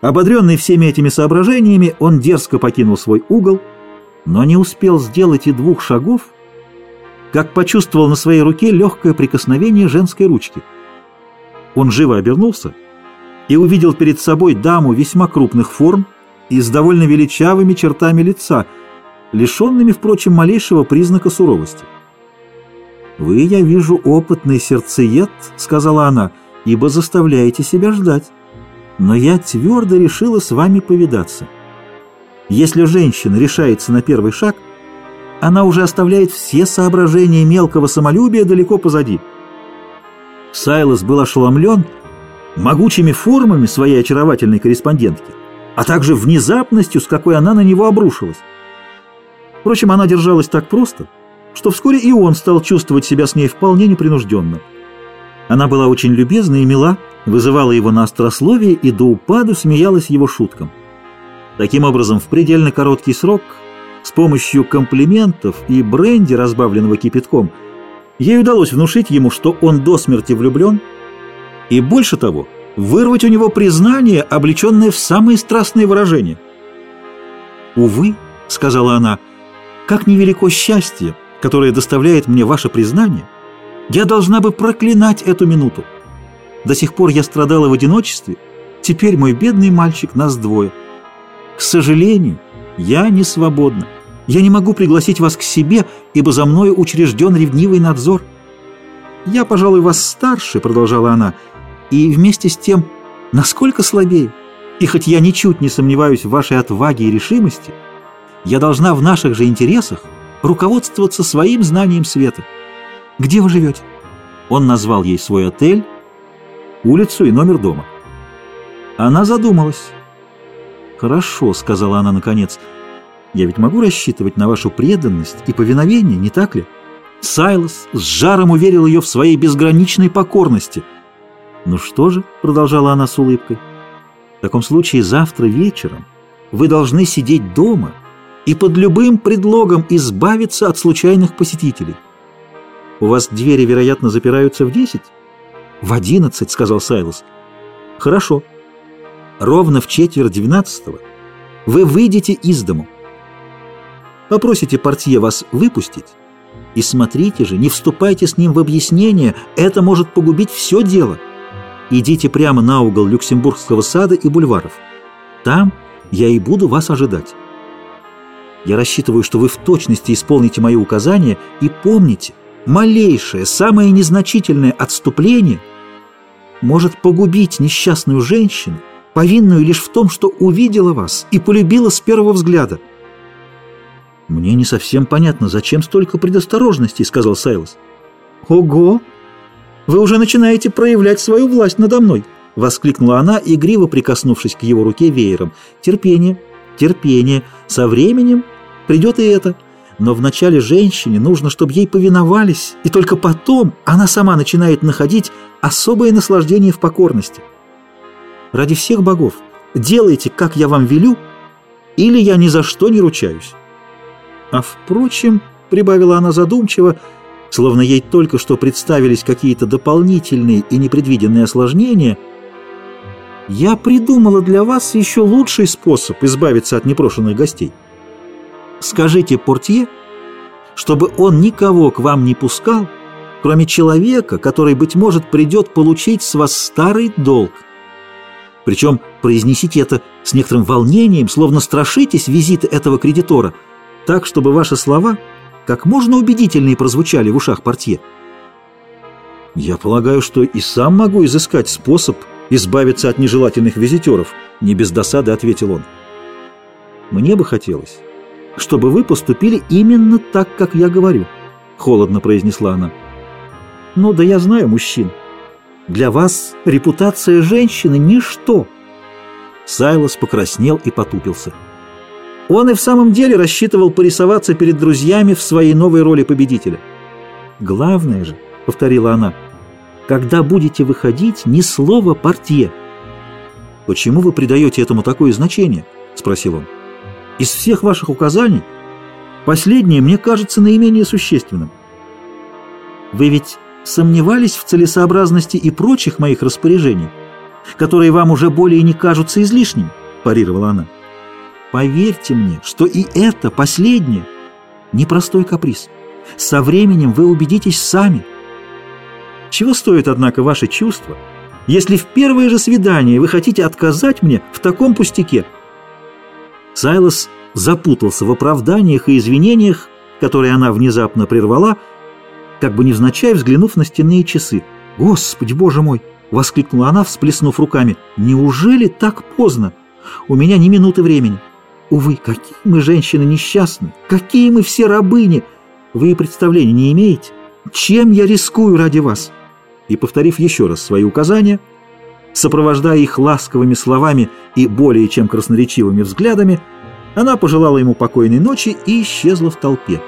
Ободренный всеми этими соображениями, он дерзко покинул свой угол, но не успел сделать и двух шагов, как почувствовал на своей руке легкое прикосновение женской ручки. Он живо обернулся и увидел перед собой даму весьма крупных форм и с довольно величавыми чертами лица, лишенными, впрочем, малейшего признака суровости. «Вы, я вижу, опытный сердцеед», — сказала она, — «ибо заставляете себя ждать. Но я твердо решила с вами повидаться. Если женщина решается на первый шаг, она уже оставляет все соображения мелкого самолюбия далеко позади». Сайлос был ошеломлен могучими формами своей очаровательной корреспондентки, а также внезапностью, с какой она на него обрушилась. Впрочем, она держалась так просто, что вскоре и он стал чувствовать себя с ней вполне непринужденно. Она была очень любезна и мила, вызывала его на острословие и до упаду смеялась его шуткам. Таким образом, в предельно короткий срок, с помощью комплиментов и бренди, разбавленного кипятком, ей удалось внушить ему, что он до смерти влюблен, и больше того, вырвать у него признание, облеченное в самые страстные выражения. «Увы», — сказала она, — как невелико счастье, которое доставляет мне ваше признание, я должна бы проклинать эту минуту. До сих пор я страдала в одиночестве, теперь мой бедный мальчик, нас двое. К сожалению, я не свободна. Я не могу пригласить вас к себе, ибо за мною учрежден ревнивый надзор. Я, пожалуй, вас старше, продолжала она, и вместе с тем, насколько слабее. И хоть я ничуть не сомневаюсь в вашей отваге и решимости, я должна в наших же интересах руководствоваться своим знанием света. Где вы живете? Он назвал ей свой отель, улицу и номер дома. Она задумалась. «Хорошо», — сказала она наконец, — «я ведь могу рассчитывать на вашу преданность и повиновение, не так ли?» Сайлос с жаром уверил ее в своей безграничной покорности. «Ну что же», — продолжала она с улыбкой, — «в таком случае завтра вечером вы должны сидеть дома и под любым предлогом избавиться от случайных посетителей. У вас двери, вероятно, запираются в десять? В одиннадцать, сказал Сайлос. Хорошо. Ровно в четверть двенадцатого вы выйдете из дому. Попросите портье вас выпустить, и смотрите же, не вступайте с ним в объяснение, это может погубить все дело. Идите прямо на угол Люксембургского сада и бульваров. Там я и буду вас ожидать. Я рассчитываю, что вы в точности исполните мои указания и помните, малейшее, самое незначительное отступление может погубить несчастную женщину, повинную лишь в том, что увидела вас и полюбила с первого взгляда. «Мне не совсем понятно, зачем столько предосторожностей», — сказал Сайлос. «Ого! Вы уже начинаете проявлять свою власть надо мной!» — воскликнула она, игриво прикоснувшись к его руке веером. «Терпение, терпение. Со временем придет и это. Но вначале женщине нужно, чтобы ей повиновались, и только потом она сама начинает находить особое наслаждение в покорности. Ради всех богов, делайте, как я вам велю, или я ни за что не ручаюсь. А впрочем, прибавила она задумчиво, словно ей только что представились какие-то дополнительные и непредвиденные осложнения, я придумала для вас еще лучший способ избавиться от непрошенных гостей. Скажите портье, чтобы он никого к вам не пускал, кроме человека, который, быть может, придет получить с вас старый долг. Причем произнесите это с некоторым волнением, словно страшитесь визита этого кредитора, так, чтобы ваши слова как можно убедительнее прозвучали в ушах портье. «Я полагаю, что и сам могу изыскать способ избавиться от нежелательных визитеров», — не без досады ответил он. «Мне бы хотелось, чтобы вы поступили именно так, как я говорю», — холодно произнесла она. «Ну да я знаю мужчин. Для вас репутация женщины — ничто». Сайлос покраснел и потупился. Он и в самом деле рассчитывал порисоваться перед друзьями в своей новой роли победителя. «Главное же», — повторила она, — «когда будете выходить, ни слова портье». «Почему вы придаете этому такое значение?» — спросил он. Из всех ваших указаний последнее мне кажется наименее существенным. Вы ведь сомневались в целесообразности и прочих моих распоряжений? которые вам уже более не кажутся излишними, парировала она. Поверьте мне, что и это последнее непростой каприз. Со временем вы убедитесь сами. Чего стоит, однако, ваши чувства, если в первое же свидание вы хотите отказать мне в таком пустяке? Сайлос запутался в оправданиях и извинениях, которые она внезапно прервала, как бы невзначай взглянув на стенные часы. «Господи, боже мой!» — воскликнула она, всплеснув руками. «Неужели так поздно? У меня ни минуты времени. Увы, какие мы женщины несчастны! Какие мы все рабыни! Вы и представления не имеете, чем я рискую ради вас!» И, повторив еще раз свои указания, сопровождая их ласковыми словами и более чем красноречивыми взглядами, она пожелала ему покойной ночи и исчезла в толпе.